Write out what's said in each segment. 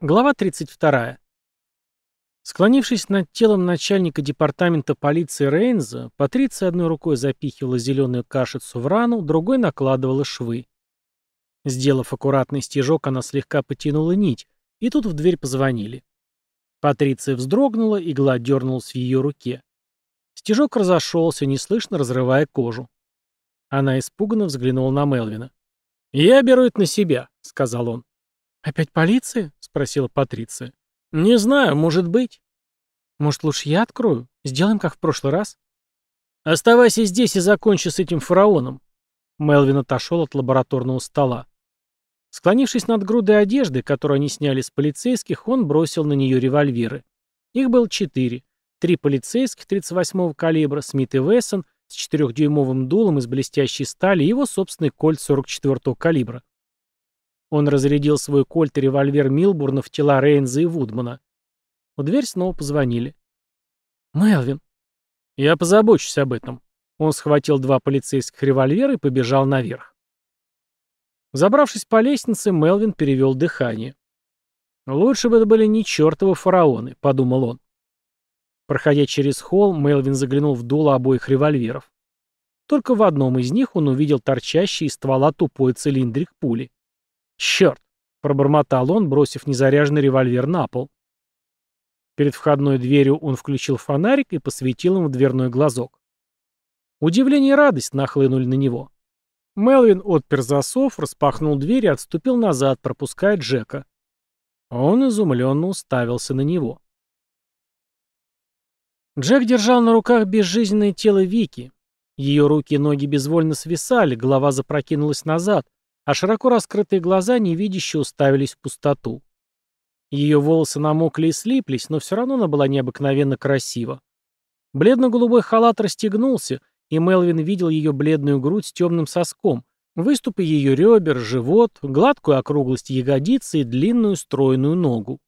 Глава 32. Склонившись над телом начальника департамента полиции Рейнза, Патриция одной рукой запихивала зеленую кашицу в рану, другой накладывала швы. Сделав аккуратный стежок, она слегка потянула нить, и тут в дверь позвонили. Патриция вздрогнула, игла дернулась в ее руке. Стежок разошелся, неслышно разрывая кожу. Она испуганно взглянула на Мелвина. «Я беру это на себя», — сказал он. «Опять полиция?» — спросила Патриция. «Не знаю, может быть». «Может, лучше я открою? Сделаем, как в прошлый раз?» «Оставайся здесь и закончи с этим фараоном». Мелвин отошел от лабораторного стола. Склонившись над грудой одежды, которую они сняли с полицейских, он бросил на нее револьверы. Их было четыре. Три полицейских 38-го калибра, Смит и Вессон, с четырехдюймовым дулом из блестящей стали и его собственный кольт 44-го калибра. Он разрядил свой кольт и револьвер Милбурна в тела Рейнза и Вудмана. В дверь снова позвонили. «Мелвин». «Я позабочусь об этом». Он схватил два полицейских револьвера и побежал наверх. Забравшись по лестнице, Мелвин перевел дыхание. «Лучше бы это были не чертовы фараоны», — подумал он. Проходя через холл, Мелвин заглянул в дуло обоих револьверов. Только в одном из них он увидел торчащий из ствола тупой цилиндрик пули. «Черт!» — пробормотал он, бросив незаряженный револьвер на пол. Перед входной дверью он включил фонарик и посветил им в дверной глазок. Удивление и радость нахлынули на него. Мелвин отпер засов, распахнул дверь и отступил назад, пропуская Джека. Он изумленно уставился на него. Джек держал на руках безжизненное тело Вики. Ее руки и ноги безвольно свисали, голова запрокинулась назад, а широко раскрытые глаза невидяще уставились в пустоту. Ее волосы намокли и слиплись, но все равно она была необыкновенно красива. Бледно-голубой халат расстегнулся, и Мелвин видел ее бледную грудь с темным соском, выступы ее ребер, живот, гладкую округлость ягодицы и длинную стройную ногу.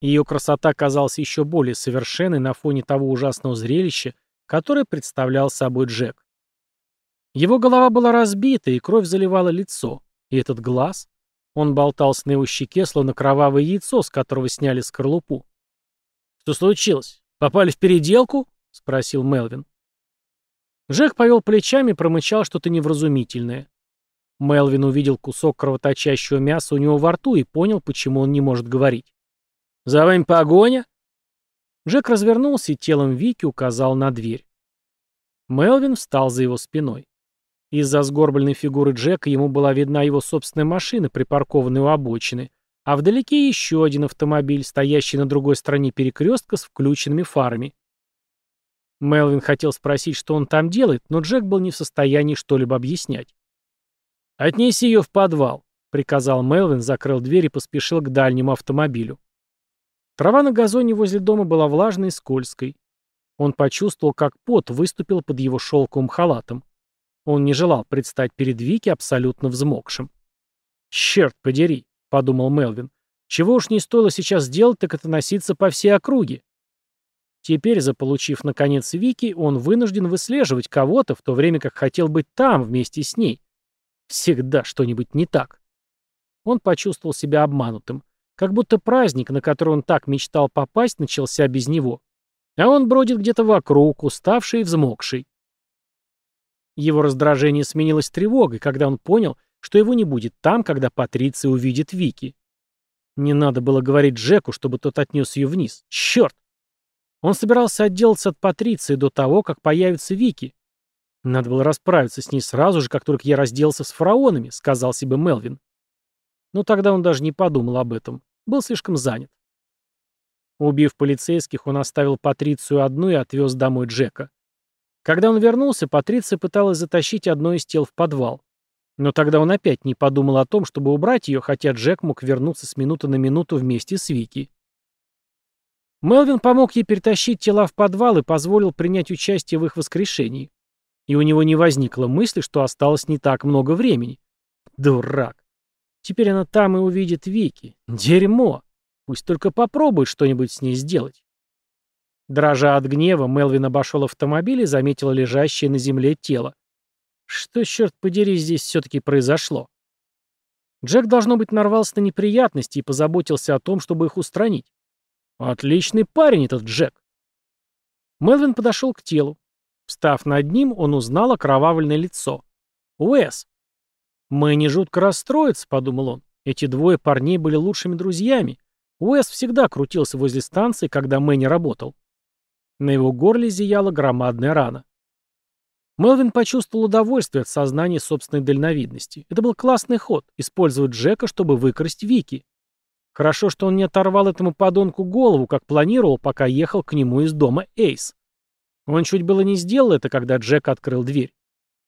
Ее красота казалась еще более совершенной на фоне того ужасного зрелища, которое представлял собой Джек. Его голова была разбита, и кровь заливала лицо. И этот глаз? Он болтался на его щеке, словно кровавое яйцо, с которого сняли скорлупу. «Что случилось? Попали в переделку?» — спросил Мелвин. Джек повел плечами и промычал что-то невразумительное. Мелвин увидел кусок кровоточащего мяса у него во рту и понял, почему он не может говорить. «За вами погоня?» Джек развернулся и телом Вики указал на дверь. Мелвин встал за его спиной. Из-за сгорбленной фигуры Джека ему была видна его собственная машина, припаркованная у обочины, а вдалеке еще один автомобиль, стоящий на другой стороне перекрестка с включенными фарами. Мелвин хотел спросить, что он там делает, но Джек был не в состоянии что-либо объяснять. «Отнеси ее в подвал», — приказал Мелвин, закрыл дверь и поспешил к дальнему автомобилю. Трава на газоне возле дома была влажной и скользкой. Он почувствовал, как пот выступил под его шелковым халатом. Он не желал предстать перед Вики абсолютно взмокшим. «Черт подери», — подумал Мелвин, — «чего уж не стоило сейчас сделать, так это носиться по всей округе». Теперь, заполучив наконец Вики, он вынужден выслеживать кого-то, в то время как хотел быть там вместе с ней. Всегда что-нибудь не так. Он почувствовал себя обманутым. Как будто праздник, на который он так мечтал попасть, начался без него. А он бродит где-то вокруг, уставший и взмокший. Его раздражение сменилось тревогой, когда он понял, что его не будет там, когда Патриция увидит Вики. Не надо было говорить Джеку, чтобы тот отнес ее вниз. Черт! Он собирался отделаться от Патриции до того, как появится Вики. Надо было расправиться с ней сразу же, как только я разделался с фараонами, сказал себе Мелвин. Но тогда он даже не подумал об этом. Был слишком занят. Убив полицейских, он оставил Патрицию одну и отвез домой Джека. Когда он вернулся, Патриция пыталась затащить одно из тел в подвал. Но тогда он опять не подумал о том, чтобы убрать ее, хотя Джек мог вернуться с минуты на минуту вместе с Вики. Мелвин помог ей перетащить тела в подвал и позволил принять участие в их воскрешении. И у него не возникло мысли, что осталось не так много времени. Дурак. Теперь она там и увидит Вики. Дерьмо. Пусть только попробует что-нибудь с ней сделать. Дрожа от гнева, Мелвин обошел автомобиль и заметил лежащее на земле тело. Что, черт подери, здесь все-таки произошло? Джек, должно быть, нарвался на неприятности и позаботился о том, чтобы их устранить. Отличный парень этот Джек. Мелвин подошел к телу. Встав над ним, он узнал окровавленное лицо. Уэс. «Мэнни жутко расстроится», — подумал он. Эти двое парней были лучшими друзьями. Уэс всегда крутился возле станции, когда Мэнни работал. На его горле зияла громадная рана. Мелвин почувствовал удовольствие от сознания собственной дальновидности. Это был классный ход — использовать Джека, чтобы выкрасть Вики. Хорошо, что он не оторвал этому подонку голову, как планировал, пока ехал к нему из дома Эйс. Он чуть было не сделал это, когда Джек открыл дверь.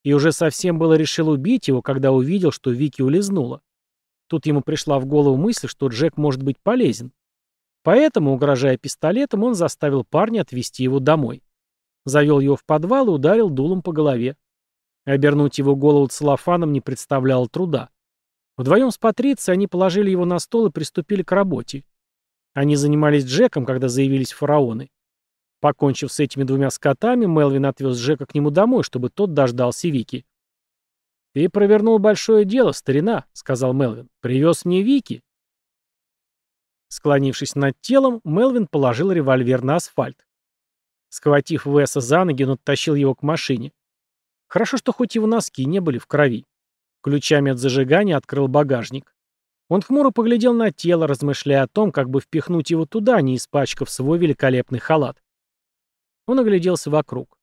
И уже совсем было решил убить его, когда увидел, что Вики улизнула. Тут ему пришла в голову мысль, что Джек может быть полезен. Поэтому, угрожая пистолетом, он заставил парня отвезти его домой. Завел его в подвал и ударил дулом по голове. Обернуть его голову целлофаном не представляло труда. Вдвоем с Патрицией они положили его на стол и приступили к работе. Они занимались Джеком, когда заявились фараоны. Покончив с этими двумя скотами, Мелвин отвез Джека к нему домой, чтобы тот дождался Вики. «Ты провернул большое дело, старина», — сказал Мелвин. «Привез мне Вики». Склонившись над телом, Мелвин положил револьвер на асфальт. Схватив Веса за ноги, он оттащил его к машине. Хорошо, что хоть его носки не были в крови. Ключами от зажигания открыл багажник. Он хмуро поглядел на тело, размышляя о том, как бы впихнуть его туда, не испачкав свой великолепный халат. Он огляделся вокруг.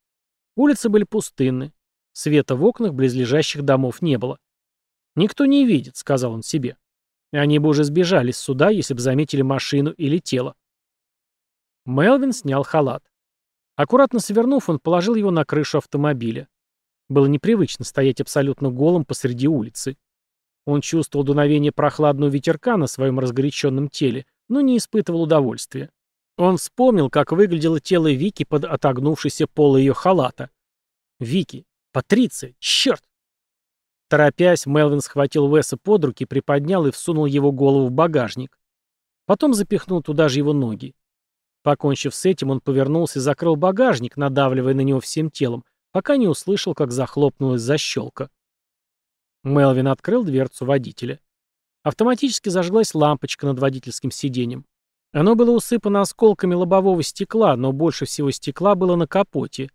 Улицы были пустынны. Света в окнах близлежащих домов не было. «Никто не видит», — сказал он себе. Они бы уже сбежали с суда, если бы заметили машину или тело. Мелвин снял халат. Аккуратно свернув, он положил его на крышу автомобиля. Было непривычно стоять абсолютно голым посреди улицы. Он чувствовал дуновение прохладного ветерка на своем разгоряченном теле, но не испытывал удовольствия. Он вспомнил, как выглядело тело Вики под отогнувшейся полой ее халата. Вики. Патриция. Черт! Торопясь, Мелвин схватил Веса под руки, приподнял и всунул его голову в багажник. Потом запихнул туда же его ноги. Покончив с этим, он повернулся и закрыл багажник, надавливая на него всем телом, пока не услышал, как захлопнулась защелка. Мелвин открыл дверцу водителя. Автоматически зажглась лампочка над водительским сиденьем. Оно было усыпано осколками лобового стекла, но больше всего стекла было на капоте.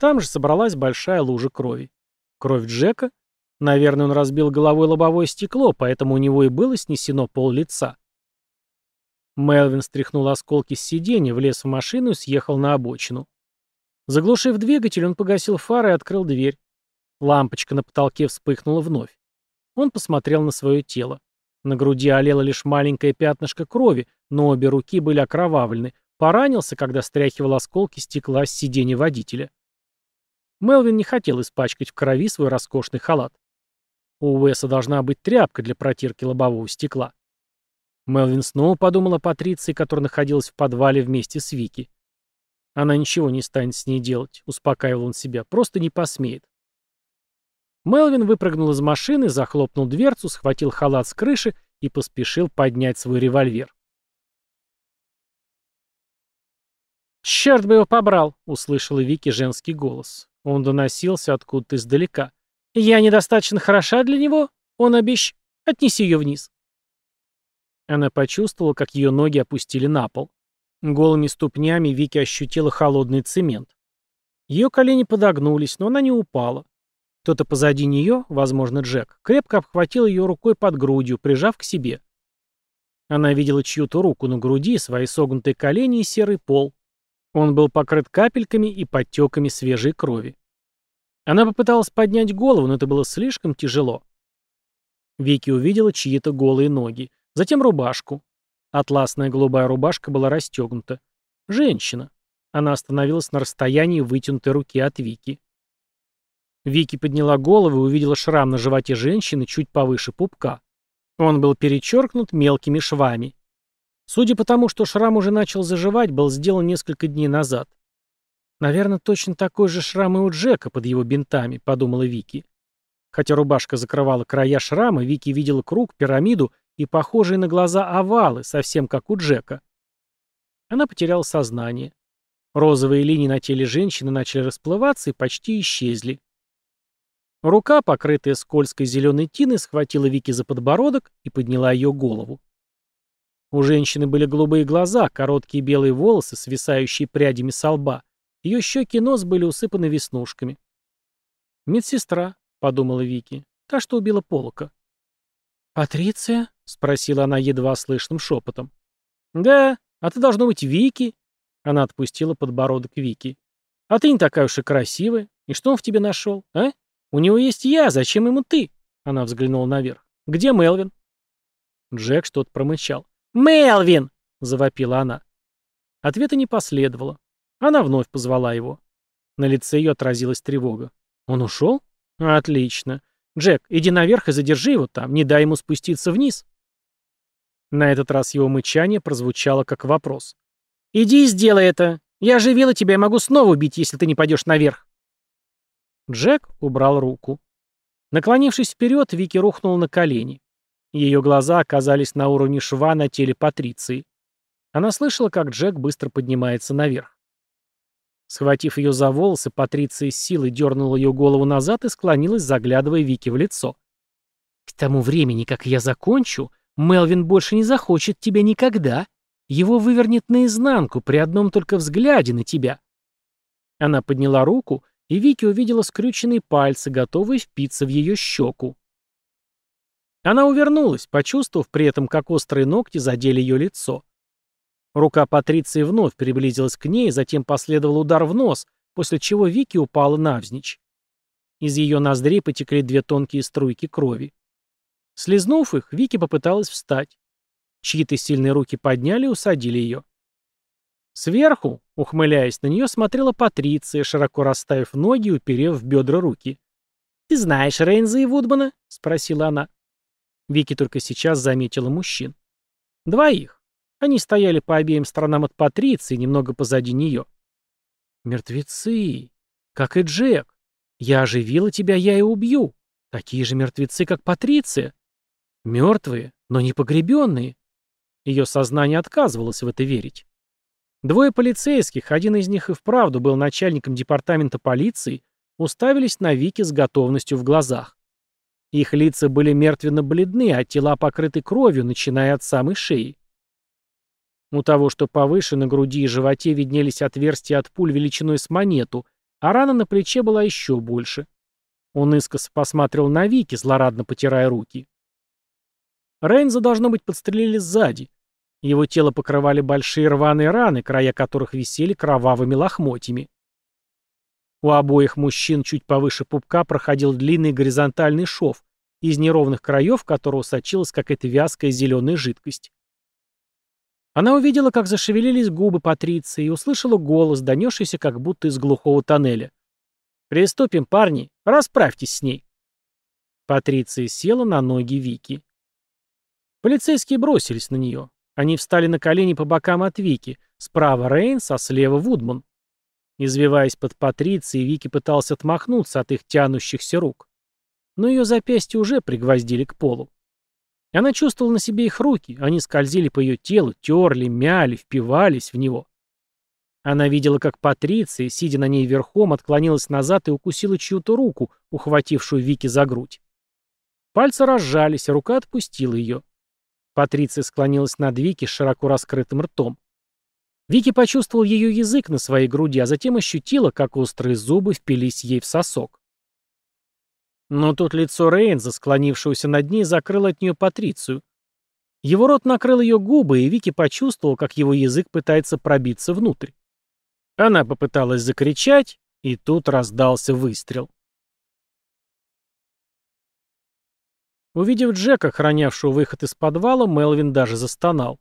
Там же собралась большая лужа крови. Кровь Джека? Наверное, он разбил головой лобовое стекло, поэтому у него и было снесено пол лица. Мелвин стряхнул осколки с сиденья, влез в машину и съехал на обочину. Заглушив двигатель, он погасил фары и открыл дверь. Лампочка на потолке вспыхнула вновь. Он посмотрел на свое тело. На груди олело лишь маленькое пятнышко крови, но обе руки были окровавлены. Поранился, когда стряхивал осколки стекла с сиденья водителя. Мелвин не хотел испачкать в крови свой роскошный халат. У Уэса должна быть тряпка для протирки лобового стекла. Мелвин снова подумал о Патриции, которая находилась в подвале вместе с Вики. Она ничего не станет с ней делать, успокаивал он себя, просто не посмеет. Мелвин выпрыгнул из машины, захлопнул дверцу, схватил халат с крыши и поспешил поднять свой револьвер. «Черт бы его побрал!» — услышала Вики женский голос. Он доносился откуда-то издалека. «Я недостаточно хороша для него? Он обещ... Отнеси ее вниз». Она почувствовала, как ее ноги опустили на пол. Голыми ступнями Вики ощутила холодный цемент. Ее колени подогнулись, но она не упала. Кто-то позади нее, возможно, Джек, крепко обхватил ее рукой под грудью, прижав к себе. Она видела чью-то руку на груди, свои согнутые колени и серый пол. Он был покрыт капельками и подтеками свежей крови. Она попыталась поднять голову, но это было слишком тяжело. Вики увидела чьи-то голые ноги, затем рубашку. Атласная голубая рубашка была расстегнута. Женщина. Она остановилась на расстоянии вытянутой руки от Вики. Вики подняла голову и увидела шрам на животе женщины чуть повыше пупка. Он был перечеркнут мелкими швами. Судя по тому, что шрам уже начал заживать, был сделан несколько дней назад. «Наверное, точно такой же шрам и у Джека под его бинтами», — подумала Вики. Хотя рубашка закрывала края шрама, Вики видела круг, пирамиду и похожие на глаза овалы, совсем как у Джека. Она потеряла сознание. Розовые линии на теле женщины начали расплываться и почти исчезли. Рука, покрытая скользкой зеленой тиной, схватила Вики за подбородок и подняла ее голову. У женщины были голубые глаза, короткие белые волосы, свисающие прядями со лба. Ее щеки нос были усыпаны веснушками. «Медсестра», — подумала Вики, — «та, что убила Полока». «Патриция?» — спросила она едва слышным шепотом. «Да, а ты должно быть Вики». Она отпустила подбородок Вики. «А ты не такая уж и красивая. И что он в тебе нашел, а? У него есть я, зачем ему ты?» Она взглянула наверх. «Где Мелвин?» Джек что-то промычал. «Мелвин!» — завопила она. Ответа не последовало. Она вновь позвала его. На лице ее отразилась тревога. «Он ушел? Отлично. Джек, иди наверх и задержи его там, не дай ему спуститься вниз». На этот раз его мычание прозвучало как вопрос. «Иди и сделай это. Я оживила тебя и могу снова убить, если ты не пойдешь наверх». Джек убрал руку. Наклонившись вперед, Вики рухнул на колени. Ее глаза оказались на уровне шва на теле Патриции. Она слышала, как Джек быстро поднимается наверх. Схватив ее за волосы, Патриция с силой дернула ее голову назад и склонилась, заглядывая Вики в лицо. «К тому времени, как я закончу, Мелвин больше не захочет тебя никогда. Его вывернет наизнанку при одном только взгляде на тебя». Она подняла руку, и Вики увидела скрюченные пальцы, готовые впиться в ее щеку. Она увернулась, почувствовав при этом, как острые ногти задели ее лицо. Рука Патриции вновь приблизилась к ней, затем последовал удар в нос, после чего Вики упала навзничь. Из ее ноздрей потекли две тонкие струйки крови. Слизнув их, Вики попыталась встать. Чьи-то сильные руки подняли и усадили ее. Сверху, ухмыляясь на нее, смотрела Патриция, широко расставив ноги и уперев в бедра руки. «Ты знаешь Рейнза и Вудмана?» — спросила она. Вики только сейчас заметила мужчин. Двоих. Они стояли по обеим сторонам от Патриции, немного позади нее. Мертвецы. Как и Джек. Я оживила тебя, я и убью. Такие же мертвецы, как Патриция. Мертвые, но не погребенные. Ее сознание отказывалось в это верить. Двое полицейских, один из них и вправду был начальником департамента полиции, уставились на Вики с готовностью в глазах. Их лица были мертвенно-бледны, а тела покрыты кровью, начиная от самой шеи. У того, что повыше, на груди и животе виднелись отверстия от пуль величиной с монету, а рана на плече была еще больше. Он искоса посмотрел на Вики, злорадно потирая руки. Рейнза, должно быть, подстрелили сзади. Его тело покрывали большие рваные раны, края которых висели кровавыми лохмотьями. У обоих мужчин чуть повыше пупка проходил длинный горизонтальный шов, из неровных краев которого сочилась какая-то вязкая зеленая жидкость. Она увидела, как зашевелились губы Патриции и услышала голос, донесшийся как будто из глухого тоннеля. «Приступим, парни, расправьтесь с ней». Патриция села на ноги Вики. Полицейские бросились на нее. Они встали на колени по бокам от Вики, справа Рейнс, а слева Вудман. Извиваясь под Патрицией, Вики пытался отмахнуться от их тянущихся рук но ее запястья уже пригвоздили к полу. Она чувствовала на себе их руки, они скользили по ее телу, терли, мяли, впивались в него. Она видела, как Патриция, сидя на ней верхом, отклонилась назад и укусила чью-то руку, ухватившую Вики за грудь. Пальцы разжались, а рука отпустила ее. Патриция склонилась над Вики с широко раскрытым ртом. Вики почувствовал ее язык на своей груди, а затем ощутила, как острые зубы впились ей в сосок. Но тут лицо Рейнза, склонившегося над ней, закрыло от нее Патрицию. Его рот накрыл ее губы, и Вики почувствовал, как его язык пытается пробиться внутрь. Она попыталась закричать, и тут раздался выстрел. Увидев Джека, охранявшего выход из подвала, Мелвин даже застонал.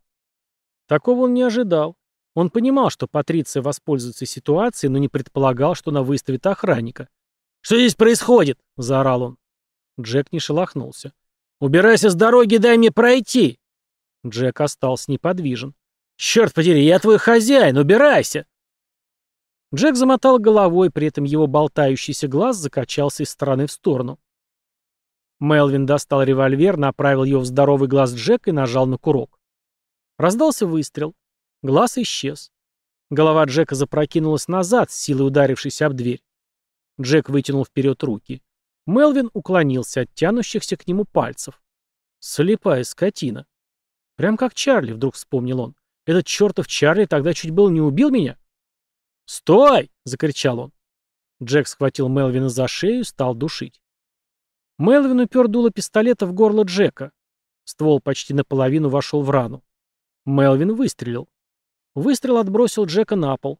Такого он не ожидал. Он понимал, что Патриция воспользуется ситуацией, но не предполагал, что она выставит охранника. «Что здесь происходит?» — заорал он. Джек не шелохнулся. «Убирайся с дороги, дай мне пройти!» Джек остался неподвижен. «Черт подери, я твой хозяин, убирайся!» Джек замотал головой, при этом его болтающийся глаз закачался из стороны в сторону. Мелвин достал револьвер, направил его в здоровый глаз Джека и нажал на курок. Раздался выстрел. Глаз исчез. Голова Джека запрокинулась назад, с силой ударившись об дверь. Джек вытянул вперед руки. Мелвин уклонился от тянущихся к нему пальцев. Слепая скотина. Прям как Чарли, вдруг вспомнил он. Этот чертов Чарли тогда чуть было не убил меня. «Стой!» — закричал он. Джек схватил Мелвина за шею и стал душить. Мелвин упер дуло пистолета в горло Джека. Ствол почти наполовину вошел в рану. Мелвин выстрелил. Выстрел отбросил Джека на пол.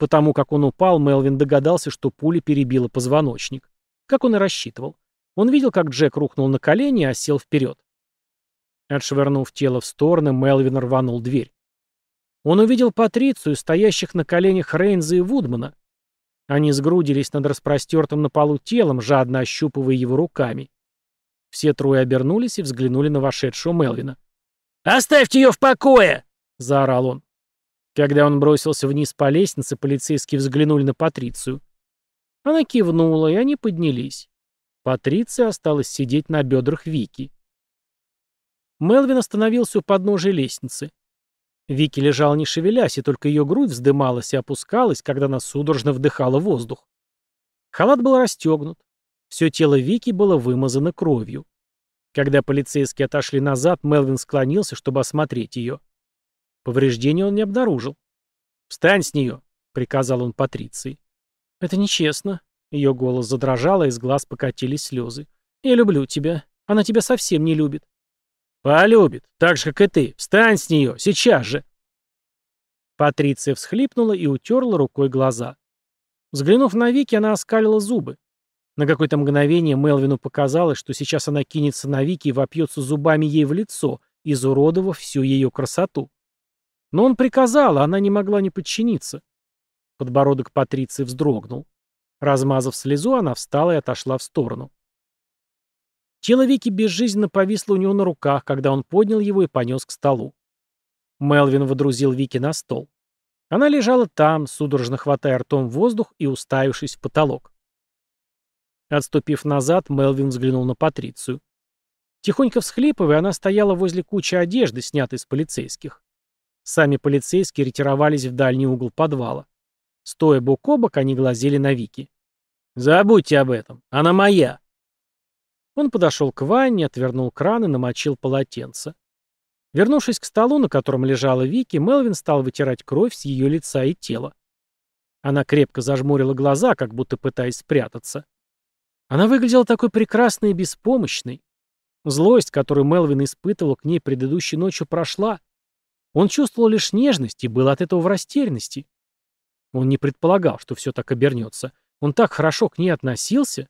Потому как он упал, Мелвин догадался, что пуля перебила позвоночник. Как он и рассчитывал. Он видел, как Джек рухнул на колени, а сел вперед. Отшвырнув тело в стороны, Мелвин рванул дверь. Он увидел Патрицию, стоящих на коленях Рейнза и Вудмана. Они сгрудились над распростертым на полу телом, жадно ощупывая его руками. Все трое обернулись и взглянули на вошедшего Мелвина. «Оставьте ее в покое!» — заорал он. Когда он бросился вниз по лестнице, полицейские взглянули на Патрицию. Она кивнула, и они поднялись. Патриция осталась сидеть на бедрах Вики. Мелвин остановился у подножия лестницы. Вики лежала не шевелясь, и только ее грудь вздымалась и опускалась, когда она судорожно вдыхала воздух. Халат был расстегнут. Все тело Вики было вымазано кровью. Когда полицейские отошли назад, Мелвин склонился, чтобы осмотреть ее. Повреждений он не обнаружил. «Встань с нее!» — приказал он Патриции. «Это нечестно». Ее голос задрожал, а из глаз покатились слезы. «Я люблю тебя. Она тебя совсем не любит». «Полюбит, так же, как и ты. Встань с нее, сейчас же!» Патриция всхлипнула и утерла рукой глаза. Взглянув на Вики, она оскалила зубы. На какое-то мгновение Мелвину показалось, что сейчас она кинется на Вики и вопьется зубами ей в лицо, изуродовав всю ее красоту. Но он приказал, а она не могла не подчиниться. Подбородок Патриции вздрогнул. Размазав слезу, она встала и отошла в сторону. Тело Вики безжизненно повисло у него на руках, когда он поднял его и понес к столу. Мелвин водрузил Вики на стол. Она лежала там, судорожно хватая ртом воздух и уставившись в потолок. Отступив назад, Мелвин взглянул на Патрицию. Тихонько всхлипывая, она стояла возле кучи одежды, снятой с полицейских. Сами полицейские ретировались в дальний угол подвала. Стоя бок о бок, они глазели на Вики. «Забудьте об этом. Она моя». Он подошел к ванне, отвернул кран и намочил полотенце. Вернувшись к столу, на котором лежала Вики, Мелвин стал вытирать кровь с ее лица и тела. Она крепко зажмурила глаза, как будто пытаясь спрятаться. Она выглядела такой прекрасной и беспомощной. Злость, которую Мелвин испытывал к ней предыдущей ночью, прошла. Он чувствовал лишь нежность и был от этого в растерянности. Он не предполагал, что все так обернется. Он так хорошо к ней относился.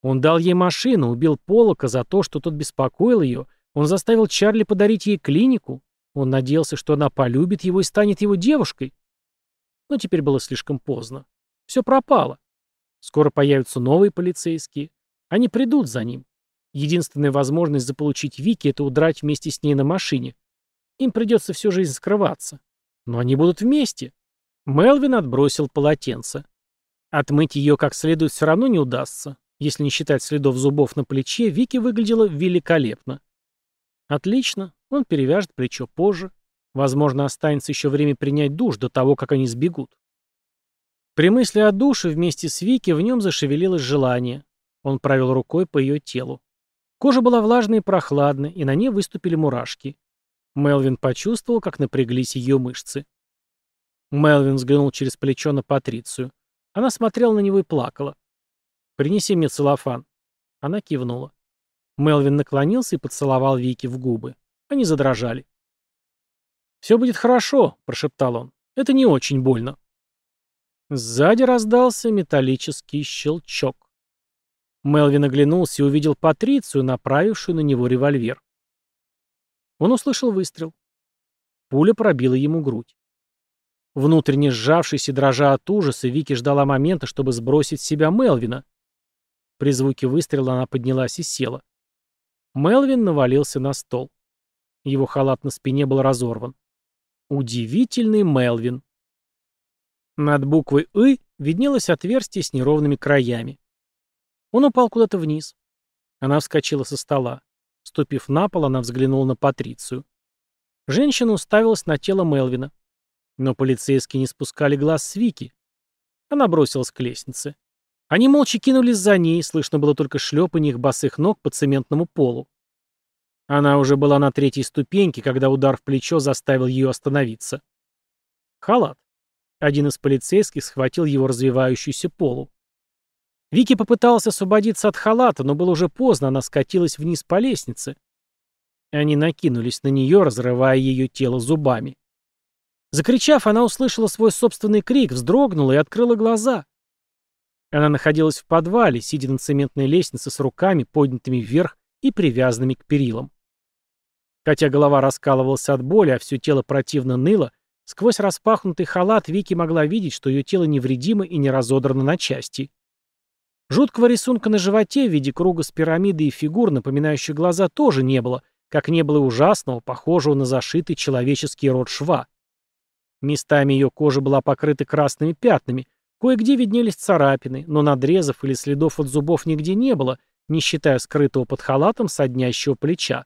Он дал ей машину, убил Полока за то, что тот беспокоил ее. Он заставил Чарли подарить ей клинику. Он надеялся, что она полюбит его и станет его девушкой. Но теперь было слишком поздно. Все пропало. Скоро появятся новые полицейские. Они придут за ним. Единственная возможность заполучить Вики — это удрать вместе с ней на машине. Им придется всю жизнь скрываться. Но они будут вместе. Мелвин отбросил полотенце. Отмыть ее как следует все равно не удастся. Если не считать следов зубов на плече, Вики выглядела великолепно. Отлично, он перевяжет плечо позже. Возможно, останется еще время принять душ до того, как они сбегут. При мысли о душе вместе с Вики в нем зашевелилось желание. Он провел рукой по ее телу. Кожа была влажной и прохладной, и на ней выступили мурашки. Мелвин почувствовал, как напряглись ее мышцы. Мелвин взглянул через плечо на Патрицию. Она смотрела на него и плакала. «Принеси мне целлофан». Она кивнула. Мелвин наклонился и поцеловал Вики в губы. Они задрожали. «Все будет хорошо», — прошептал он. «Это не очень больно». Сзади раздался металлический щелчок. Мелвин оглянулся и увидел Патрицию, направившую на него револьвер. Он услышал выстрел. Пуля пробила ему грудь. Внутренне сжавшись и дрожа от ужаса, Вики ждала момента, чтобы сбросить с себя Мелвина. При звуке выстрела она поднялась и села. Мелвин навалился на стол. Его халат на спине был разорван. Удивительный Мелвин. Над буквой «ы» виднелось отверстие с неровными краями. Он упал куда-то вниз. Она вскочила со стола. Ступив на пол, она взглянула на Патрицию. Женщина уставилась на тело Мелвина. Но полицейские не спускали глаз с Вики. Она бросилась к лестнице. Они молча кинулись за ней, слышно было только шлепанье их босых ног по цементному полу. Она уже была на третьей ступеньке, когда удар в плечо заставил ее остановиться. Халат. Один из полицейских схватил его развивающуюся полу. Вики попыталась освободиться от халата, но было уже поздно, она скатилась вниз по лестнице. Они накинулись на нее, разрывая ее тело зубами. Закричав, она услышала свой собственный крик, вздрогнула и открыла глаза. Она находилась в подвале, сидя на цементной лестнице с руками, поднятыми вверх и привязанными к перилам. Хотя голова раскалывалась от боли, а все тело противно ныло, сквозь распахнутый халат Вики могла видеть, что ее тело невредимо и не разодрано на части. Жуткого рисунка на животе в виде круга с пирамидой и фигур, напоминающих глаза, тоже не было, как не было ужасного, похожего на зашитый человеческий рот шва. Местами ее кожа была покрыта красными пятнами, кое-где виднелись царапины, но надрезов или следов от зубов нигде не было, не считая скрытого под халатом соднящего плеча.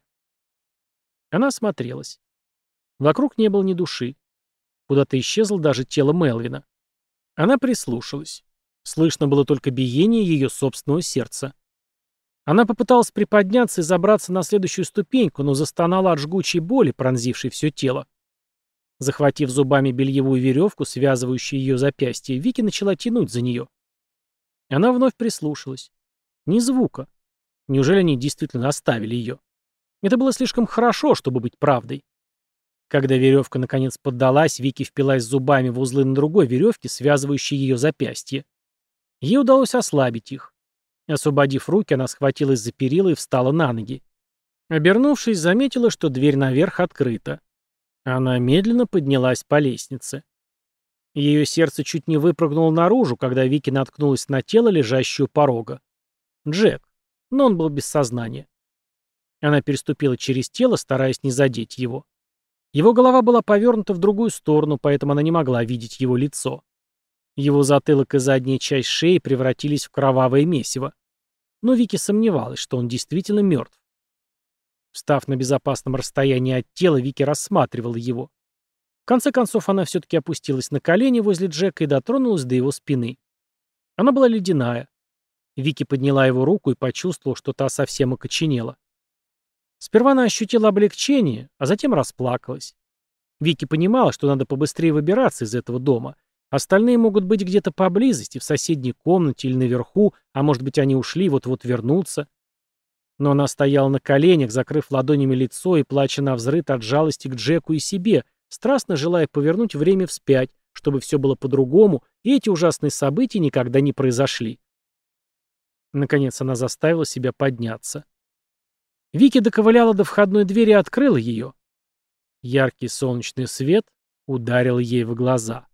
Она осмотрелась. Вокруг не было ни души. Куда-то исчезло даже тело Мелвина. Она прислушалась. Слышно было только биение ее собственного сердца. Она попыталась приподняться и забраться на следующую ступеньку, но застонала от жгучей боли, пронзившей все тело. Захватив зубами бельевую веревку, связывающую ее запястье, Вики начала тянуть за нее. Она вновь прислушалась. Ни звука. Неужели они действительно оставили ее? Это было слишком хорошо, чтобы быть правдой. Когда веревка наконец поддалась, Вики впилась зубами в узлы на другой веревке, связывающей ее запястье. Ей удалось ослабить их. Освободив руки, она схватилась за перила и встала на ноги. Обернувшись, заметила, что дверь наверх открыта. Она медленно поднялась по лестнице. Ее сердце чуть не выпрыгнуло наружу, когда Вики наткнулась на тело, лежащее у порога. Джек. Но он был без сознания. Она переступила через тело, стараясь не задеть его. Его голова была повернута в другую сторону, поэтому она не могла видеть его лицо. Его затылок и задняя часть шеи превратились в кровавое месиво. Но Вики сомневалась, что он действительно мертв. Встав на безопасном расстоянии от тела, Вики рассматривала его. В конце концов, она все-таки опустилась на колени возле Джека и дотронулась до его спины. Она была ледяная. Вики подняла его руку и почувствовала, что та совсем окоченела. Сперва она ощутила облегчение, а затем расплакалась. Вики понимала, что надо побыстрее выбираться из этого дома. Остальные могут быть где-то поблизости, в соседней комнате или наверху, а может быть они ушли и вот-вот вернутся. Но она стояла на коленях, закрыв ладонями лицо и плача на взрыд от жалости к Джеку и себе, страстно желая повернуть время вспять, чтобы все было по-другому, и эти ужасные события никогда не произошли. Наконец она заставила себя подняться. Вики доковыляла до входной двери и открыла ее. Яркий солнечный свет ударил ей в глаза.